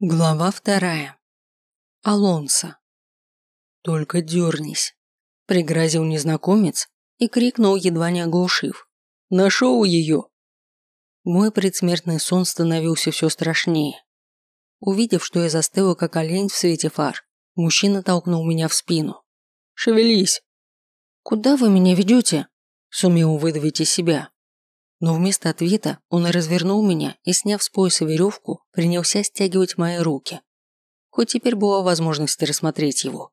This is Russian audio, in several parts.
Глава вторая. Алонсо. «Только дернись», – пригрозил незнакомец и крикнул, едва не оглушив. «Нашел ее!» Мой предсмертный сон становился все страшнее. Увидев, что я застыла, как олень в свете фар, мужчина толкнул меня в спину. «Шевелись!» «Куда вы меня ведете?» – сумел выдавить из себя. Но вместо ответа он развернул меня и, сняв с пояса веревку, принялся стягивать мои руки. Хоть теперь была возможность рассмотреть его.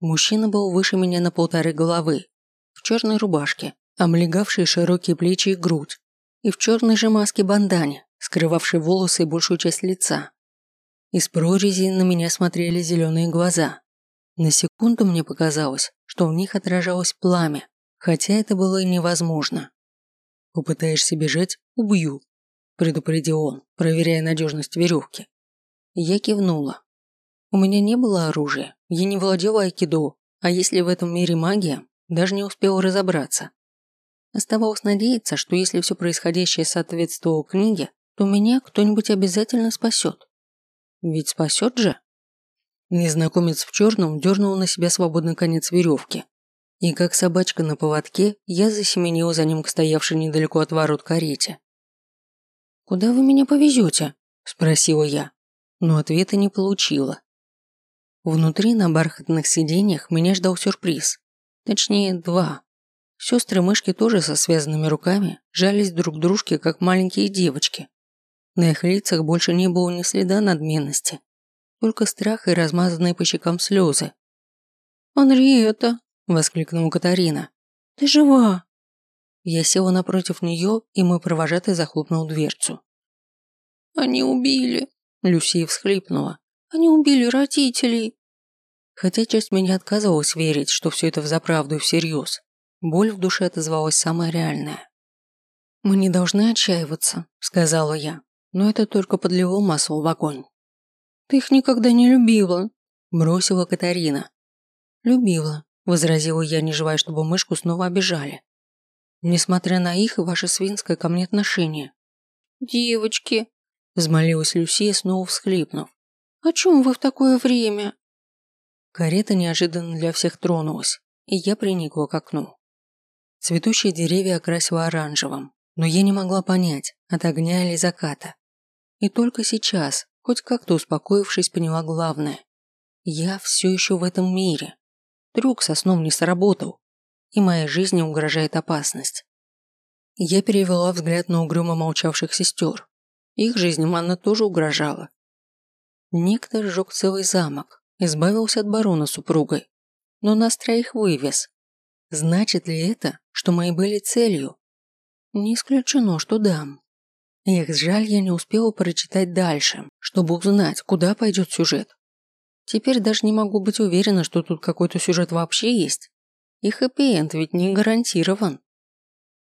Мужчина был выше меня на полторы головы, в черной рубашке, облегавшей широкие плечи и грудь, и в черной же маске-бандане, скрывавшей волосы и большую часть лица. Из прорези на меня смотрели зеленые глаза. На секунду мне показалось, что в них отражалось пламя, хотя это было и невозможно. «Попытаешься бежать – убью», – предупредил он, проверяя надежность веревки. Я кивнула. У меня не было оружия, я не владела айкидо, а если в этом мире магия, даже не успела разобраться. Оставалось надеяться, что если все происходящее соответствовало книге, то меня кто-нибудь обязательно спасет. Ведь спасет же? Незнакомец в черном дернул на себя свободный конец веревки, и как собачка на поводке, я засеменила за ним к стоявшей недалеко от ворот карете. «Куда вы меня повезете?» – спросила я, но ответа не получила. Внутри на бархатных сиденьях меня ждал сюрприз. Точнее, два. Сестры-мышки тоже со связанными руками жались друг к дружке, как маленькие девочки. На их лицах больше не было ни следа надменности, только страх и размазанные по щекам слезы. «Анриета!» – воскликнула Катарина. «Ты жива!» Я села напротив нее, и мой провожатый захлопнул дверцу. «Они убили!» – Люсия всхлипнула. «Они убили родителей!» Хотя часть меня отказывалась верить, что все это взаправду и всерьез. Боль в душе отозвалась самая реальная. «Мы не должны отчаиваться», – сказала я, но это только подлило масло в огонь. «Ты их никогда не любила», – бросила Катарина. «Любила, возразила я, не желая, чтобы мышку снова обижали. Несмотря на их и ваше свинское ко мне отношение. «Девочки!» – взмолилась Люсия, снова всхлипнув. «О чем вы в такое время?» Карета неожиданно для всех тронулась, и я приникла к окну. Цветущие деревья окрасила оранжевым, но я не могла понять, от огня или заката. И только сейчас, хоть как-то успокоившись, поняла главное. Я все еще в этом мире. Трюк со сном не сработал, и моей жизни угрожает опасность. Я перевела взгляд на угрюмо молчавших сестер. Их жизни Манна тоже угрожала. Некто сжег целый замок, избавился от барона супругой, но нас троих вывез. Значит ли это, что мои были целью? Не исключено, что дам. Эх, жаль, я не успела прочитать дальше, чтобы узнать, куда пойдет сюжет. Теперь даже не могу быть уверена, что тут какой-то сюжет вообще есть. И хэппи-энд ведь не гарантирован.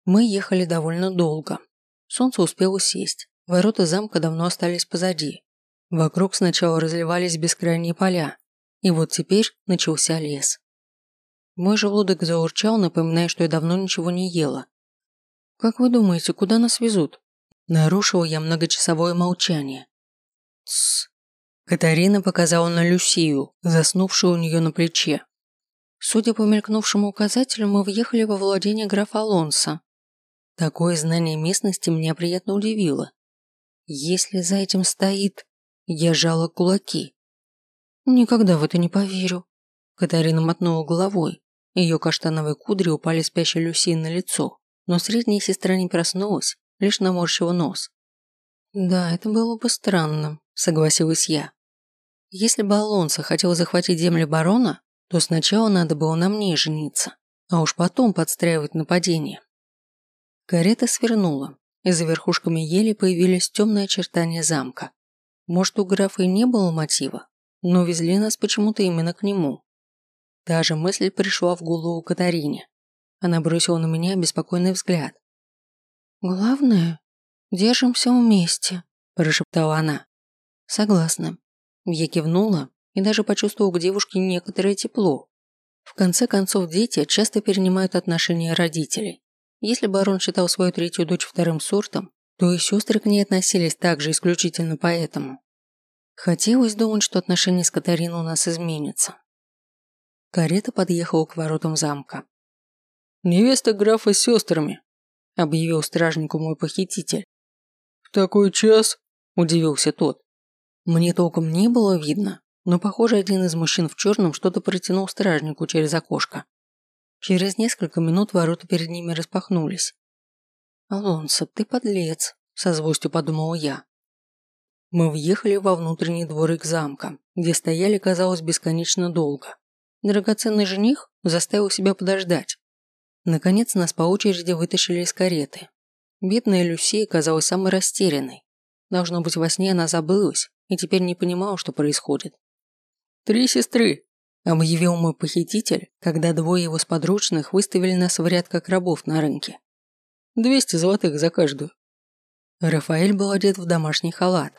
Мы ехали довольно долго. Солнце успело сесть. Ворота замка давно остались позади. Вокруг сначала разливались бескрайние поля. И вот теперь начался лес. Мой желудок заурчал, напоминая, что я давно ничего не ела. «Как вы думаете, куда нас везут?» Нарушил я многочасовое молчание. «Тссс, Катарина показала на Люсию, заснувшую у нее на плече. Судя по мелькнувшему указателю, мы въехали во владение графа Алонса. Такое знание местности меня приятно удивило. Если за этим стоит... Я жала кулаки. Никогда в это не поверю. Катарина мотнула головой. Ее каштановые кудри упали спящей Люсии на лицо, но средняя сестра не проснулась, лишь наморщила нос. Да, это было бы странно, согласилась я. Если бы Алонсо хотел захватить земли барона, то сначала надо было на мне жениться, а уж потом подстраивать нападение. Карета свернула, и за верхушками ели появились темные очертания замка. Может, у графа и не было мотива, но везли нас почему-то именно к нему. Та же мысль пришла в голову Катарине. Она бросила на меня беспокойный взгляд. «Главное, держимся вместе», – прошептала она. «Согласна. Я кивнула и даже почувствовал к девушке некоторое тепло. В конце концов, дети часто перенимают отношения родителей. Если барон считал свою третью дочь вторым сортом, то и сестры к ней относились также исключительно поэтому. Хотелось думать, что отношения с Катариной у нас изменятся. Карета подъехала к воротам замка. «Невеста графа с сестрами», – объявил стражнику мой похититель. «В такой час?» – удивился тот. Мне толком не было видно, но, похоже, один из мужчин в черном что-то протянул стражнику через окошко. Через несколько минут ворота перед ними распахнулись. «Алонсо, ты подлец», – со злостью подумала я. Мы въехали во внутренний дворик замка, где стояли, казалось, бесконечно долго. Драгоценный жених заставил себя подождать. Наконец нас по очереди вытащили из кареты. Бедная Люсия казалась самой растерянной. Должно быть, во сне она забылась и теперь не понимала, что происходит. «Три сестры!» – объявил мой похититель, когда двое его сподручных выставили нас в ряд как рабов на рынке. «Двести золотых за каждую». Рафаэль был одет в домашний халат.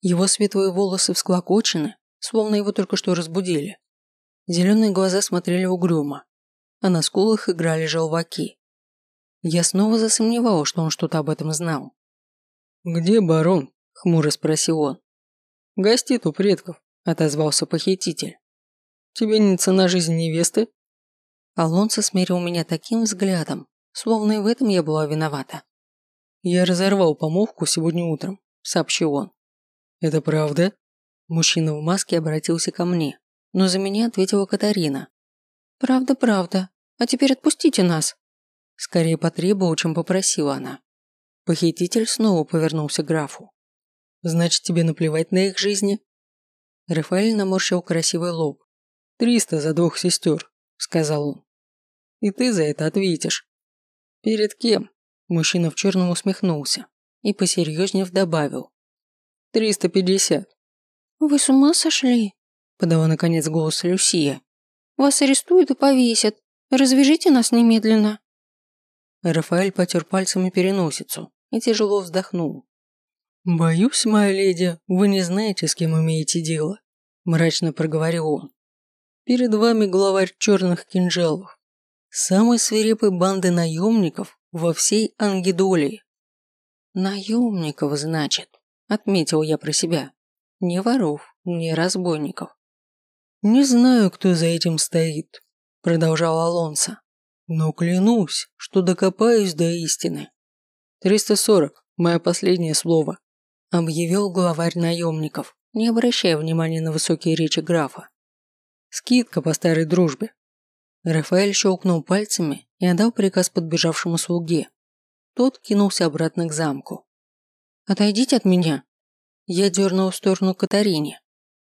Его светлые волосы всклокочены, словно его только что разбудили. Зеленые глаза смотрели угрюмо, а на скулах играли желваки. Я снова засомневалась, что он что-то об этом знал. «Где барон?» – хмуро спросил он. «Гостит у предков», – отозвался похититель. «Тебе не цена жизни невесты?» Алонсо смерил меня таким взглядом, словно и в этом я была виновата. «Я разорвал помолвку сегодня утром», – сообщил он. «Это правда?» Мужчина в маске обратился ко мне но за меня ответила Катарина. «Правда, правда. А теперь отпустите нас». Скорее потребовала, чем попросила она. Похититель снова повернулся к графу. «Значит, тебе наплевать на их жизни?» Рафаэль наморщил красивый лоб. «Триста за двух сестер», — сказал он. «И ты за это ответишь». «Перед кем?» Мужчина в черном усмехнулся и посерьезнее добавил. «Триста пятьдесят». «Вы с ума сошли?» подала наконец голос Люсия. «Вас арестуют и повесят. Развяжите нас немедленно». Рафаэль потер пальцами переносицу и тяжело вздохнул. «Боюсь, моя леди, вы не знаете, с кем имеете дело», – мрачно проговорил он. «Перед вами главарь черных кинжалов, самой свирепой банды наемников во всей Ангидолии». «Наемников, значит», – отметил я про себя. «Не воров, не разбойников. «Не знаю, кто за этим стоит», – продолжал Алонсо. «Но клянусь, что докопаюсь до истины». «Триста сорок, мое последнее слово», – объявил главарь наемников, не обращая внимания на высокие речи графа. «Скидка по старой дружбе». Рафаэль щелкнул пальцами и отдал приказ подбежавшему слуге. Тот кинулся обратно к замку. «Отойдите от меня!» Я дернул в сторону Катарине,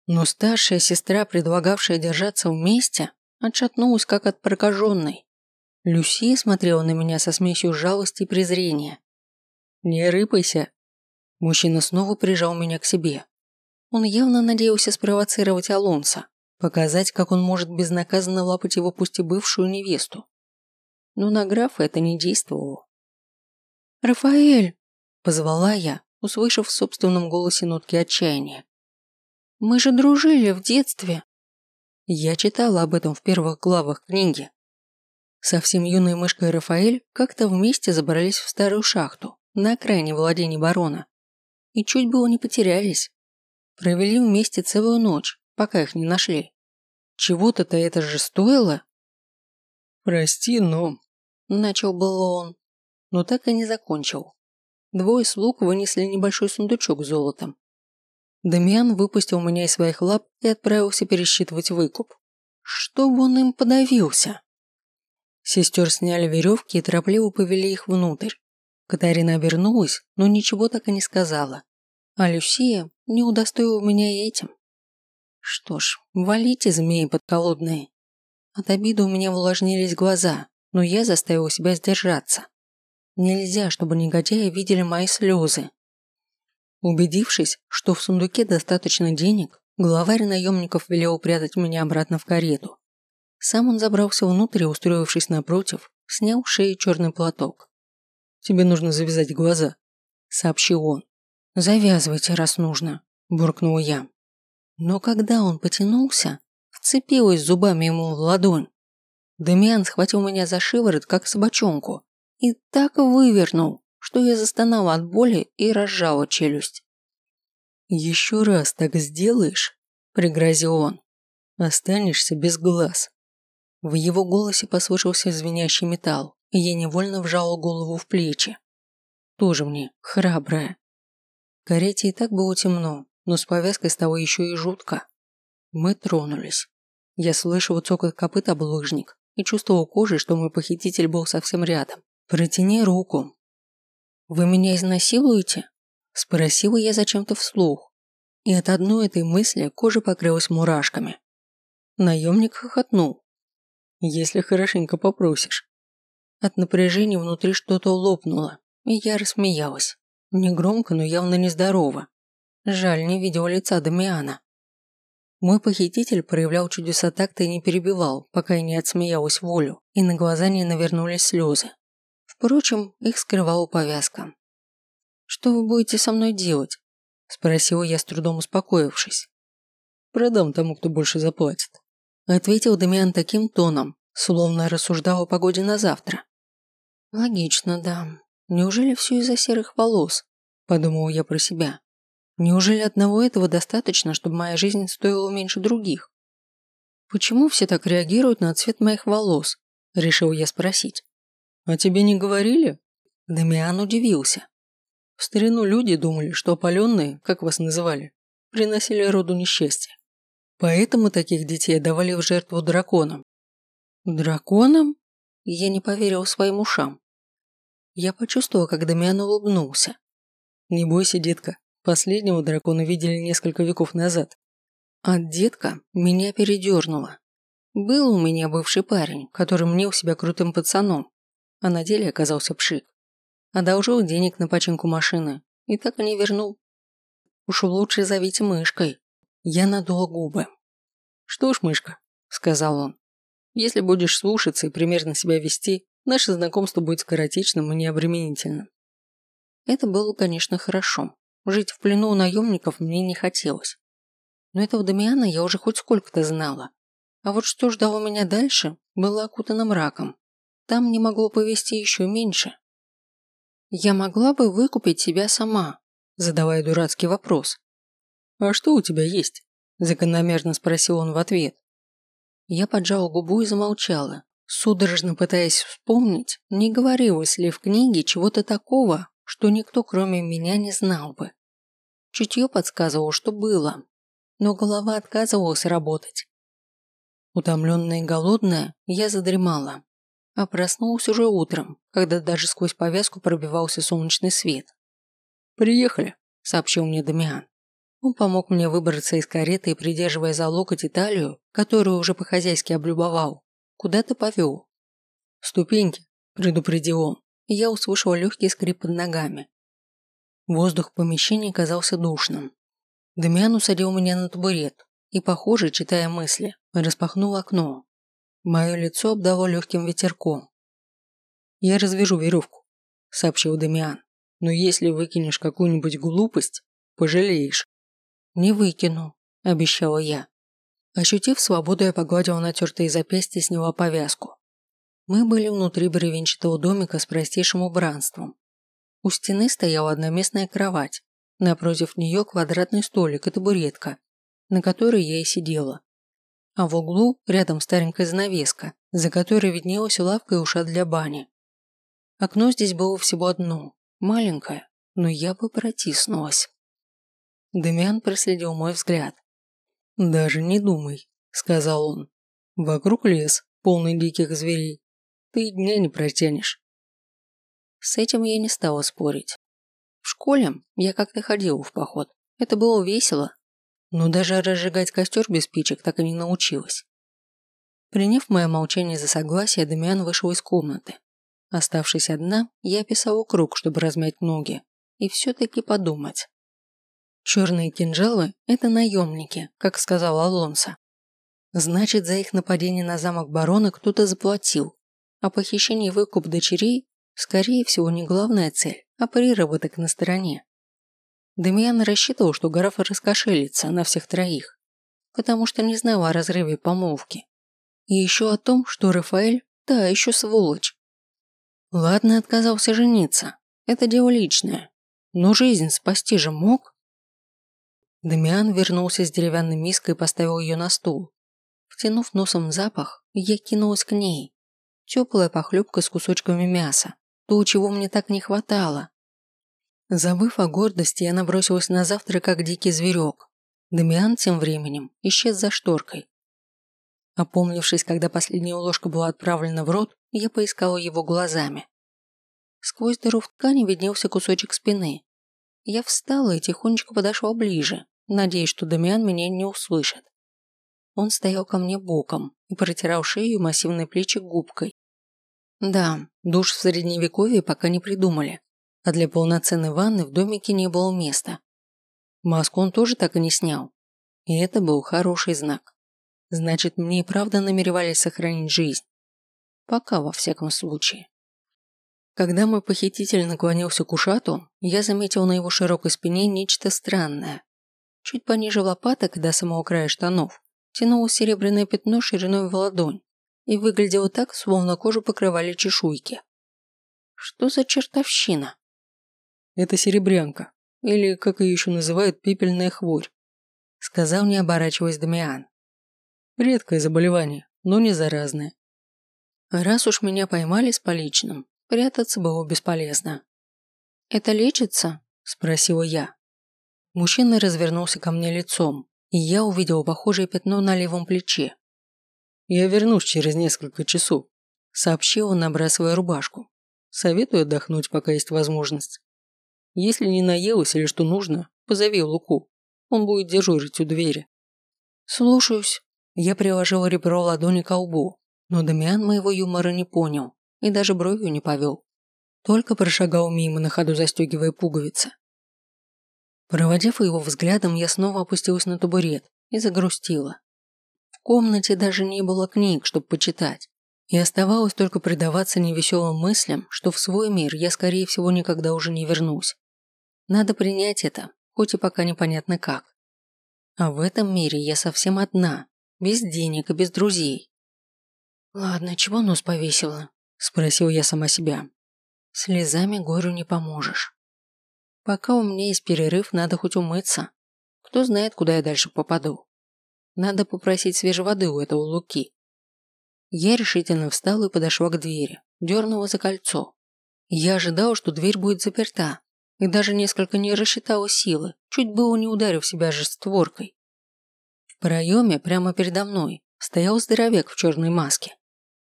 но старшая сестра, предлагавшая держаться вместе, отшатнулась как от прокаженной. Люси смотрела на меня со смесью жалости и презрения. «Не рыпайся!» Мужчина снова прижал меня к себе. Он явно надеялся спровоцировать Алонса, показать, как он может безнаказанно лапать его пусть и бывшую невесту. Но на графа это не действовало. «Рафаэль!» – позвала я, услышав в собственном голосе нотки отчаяния. Мы же дружили в детстве. Я читала об этом в первых главах книги. Совсем юной мышкой Рафаэль как-то вместе забрались в старую шахту на окраине владений барона. И чуть было не потерялись. Провели вместе целую ночь, пока их не нашли. Чего-то-то это же стоило. «Прости, но...» – начал было он, но так и не закончил. Двое слуг вынесли небольшой сундучок с золотом Дамиан выпустил меня из своих лап и отправился пересчитывать выкуп. Чтобы он им подавился. Сестер сняли веревки и торопливо повели их внутрь. Катарина обернулась, но ничего так и не сказала. А Люсия не удостоила меня и этим. Что ж, валите, змеи подколодные. От обиды у меня увлажнились глаза, но я заставила себя сдержаться. Нельзя, чтобы негодяи видели мои слезы. Убедившись, что в сундуке достаточно денег, главарь наемников велел прятать меня обратно в карету. Сам он забрался внутрь и, устроившись напротив, снял с шеи черный платок. «Тебе нужно завязать глаза», – сообщил он. «Завязывайте, раз нужно», – буркнул я. Но когда он потянулся, вцепилась зубами ему в ладонь. Дамиан схватил меня за шиворот, как собачонку, и так вывернул, что я застонала от боли и разжала челюсть. «Еще раз так сделаешь», – пригрозил он, – «останешься без глаз». В его голосе послышался звенящий металл, и я невольно вжала голову в плечи. Тоже мне храбрая. Карете и так было темно, но с повязкой стало еще и жутко. Мы тронулись. Я слышал цокот копыт об лыжник и чувствовал кожей, что мой похититель был совсем рядом. «Протяни руку». «Вы меня изнасилуете?» Спросила я зачем-то вслух. И от одной этой мысли кожа покрылась мурашками. Наемник хохотнул. «Если хорошенько попросишь». От напряжения внутри что-то лопнуло, и я рассмеялась. Негромко, но явно нездорово. Жаль, не видел лица Дамиана. Мой похититель проявлял чудеса такта и не перебивал, пока я не отсмеялась волю, и на глаза не навернулись слезы. Впрочем, их скрывала повязка. «Что вы будете со мной делать?» – спросила я с трудом успокоившись. «Продам тому, кто больше заплатит», – ответил Дамиан таким тоном, словно рассуждал о погоде на завтра. «Логично, да. Неужели все из-за серых волос?» – подумал я про себя. «Неужели одного этого достаточно, чтобы моя жизнь стоила меньше других?» «Почему все так реагируют на цвет моих волос?» – решил я спросить. «А тебе не говорили?» Дамиан удивился. В старину люди думали, что опаленные, как вас называли, приносили роду несчастье. Поэтому таких детей давали в жертву драконам. Драконам? Я не поверил своим ушам. Я почувствовал, как Дамиан улыбнулся. Не бойся, детка, последнего дракона видели несколько веков назад. От детка меня передернуло. Был у меня бывший парень, который мне у себя крутым пацаном, а на деле оказался пшик. Одолжил денег на починку машины и так и не вернул. Уж лучше зовите мышкой. Я надула губы. Что ж, мышка, сказал он, если будешь слушаться и примерно себя вести, наше знакомство будет скоротечным и необременительным. Это было, конечно, хорошо. Жить в плену у наемников мне не хотелось. Но этого Дамиана я уже хоть сколько-то знала. А вот что ждало меня дальше, было окутано мраком. Там не могло повести еще меньше. Я могла бы выкупить тебя сама, задавая дурацкий вопрос. А что у тебя есть? Закономерно спросил он в ответ. Я поджала губу и замолчала, судорожно пытаясь вспомнить, не говорилось ли в книге чего-то такого, что никто кроме меня не знал бы. Чутье подсказывало, что было, но голова отказывалась работать. Утомленная и голодная, я задремала, а проснулся уже утром, когда даже сквозь повязку пробивался солнечный свет. «Приехали», – сообщил мне Дамиан. Он помог мне выбраться из кареты и, придерживая за локоть Италию, которую уже по-хозяйски облюбовал, куда-то повел. «Ступеньки», – предупредил он, и я услышал легкий скрип под ногами. Воздух в помещении казался душным. Дамиан усадил меня на табурет и, похоже, читая мысли, распахнул окно, Мое лицо обдало легким ветерком. «Я развяжу веревку», – сообщил Дамиан. «Но если выкинешь какую-нибудь глупость, пожалеешь». «Не выкину», – обещала я. Ощутив свободу, я погладила натертые запястья и сняла повязку. Мы были внутри бревенчатого домика с простейшим убранством. У стены стояла одноместная кровать, напротив нее квадратный столик и табуретка, на которой я и сидела а в углу рядом старенькая занавеска, за которой виднелась лавка и уша для бани. Окно здесь было всего одно, маленькое, но я бы протиснулась. Демиан проследил мой взгляд. «Даже не думай», — сказал он. «Вокруг лес, полный диких зверей. Ты дня не протянешь». С этим я не стала спорить. В школе я как-то ходила в поход. Это было весело, но даже разжигать костер без спичек так и не научилась. Приняв мое молчание за согласие, Дамиан вышел из комнаты. Оставшись одна, я писала круг, чтобы размять ноги, и все-таки подумать. Черные кинжалы – это наемники, как сказал Алонсо. Значит, за их нападение на замок барона кто-то заплатил, а похищение и выкуп дочерей – скорее всего, не главная цель, а приработок на стороне. Демьян рассчитывал, что граф раскошелится на всех троих, потому что не знал о разрыве помолвки. И еще о том, что Рафаэль – да, еще сволочь. Ладно, отказался жениться. Это дело личное. Но жизнь спасти же мог. Дамиан вернулся с деревянной миской и поставил ее на стул. Втянув носом запах, я кинулась к ней. Теплая похлебка с кусочками мяса. То, чего мне так не хватало. Забыв о гордости, я набросилась на завтрак, как дикий зверек. Дамиан тем временем исчез за шторкой. Опомнившись, когда последняя ложка была отправлена в рот, я поискала его глазами. Сквозь дыру в ткани виднелся кусочек спины. Я встала и тихонечко подошла ближе, надеясь, что Дамиан меня не услышит. Он стоял ко мне боком и протирал шею и массивные плечи губкой. Да, душ в средневековье пока не придумали, а для полноценной ванны в домике не было места. Маску он тоже так и не снял. И это был хороший знак. Значит, мне и правда намеревались сохранить жизнь. Пока, во всяком случае. Когда мой похититель наклонился к ушату, я заметил на его широкой спине нечто странное. Чуть пониже лопаток до самого края штанов тянуло серебряное пятно шириной в ладонь и выглядело так, словно кожу покрывали чешуйки. Что за чертовщина? Это серебрянка, или, как ее еще называют, пепельная хворь, сказал, не оборачиваясь Дамиан. Редкое заболевание, но не заразное. Раз уж меня поймали с поличным, прятаться было бесполезно. «Это лечится?» – спросила я. Мужчина развернулся ко мне лицом, и я увидел похожее пятно на левом плече. «Я вернусь через несколько часов», – сообщил он, набрасывая рубашку. «Советую отдохнуть, пока есть возможность. Если не наелась или что нужно, позови Луку. Он будет дежурить у двери». «Слушаюсь». Я приложил ребро ладони к лбу, но Дамиан моего юмора не понял и даже бровью не повел. Только прошагал мимо на ходу застегивая пуговицы. Проводив его взглядом, я снова опустилась на табурет и загрустила. В комнате даже не было книг, чтобы почитать. И оставалось только предаваться невеселым мыслям, что в свой мир я, скорее всего, никогда уже не вернусь. Надо принять это, хоть и пока непонятно как. А в этом мире я совсем одна, без денег и без друзей. Ладно, чего нос повесила? Спросил я сама себя. Слезами горю не поможешь. Пока у меня есть перерыв, надо хоть умыться. Кто знает, куда я дальше попаду. Надо попросить свежей воды у этого Луки. Я решительно встала и подошла к двери, дернула за кольцо. Я ожидала, что дверь будет заперта, и даже несколько не рассчитала силы, чуть было не ударив себя же створкой. В проеме прямо передо мной стоял здоровяк в черной маске.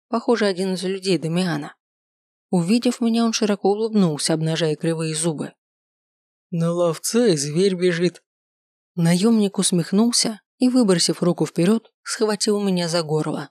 Похоже, один из людей Дамиана. Увидев меня, он широко улыбнулся, обнажая кривые зубы. На ловца и зверь бежит. Наемник усмехнулся и, выбросив руку вперед, схватил меня за горло.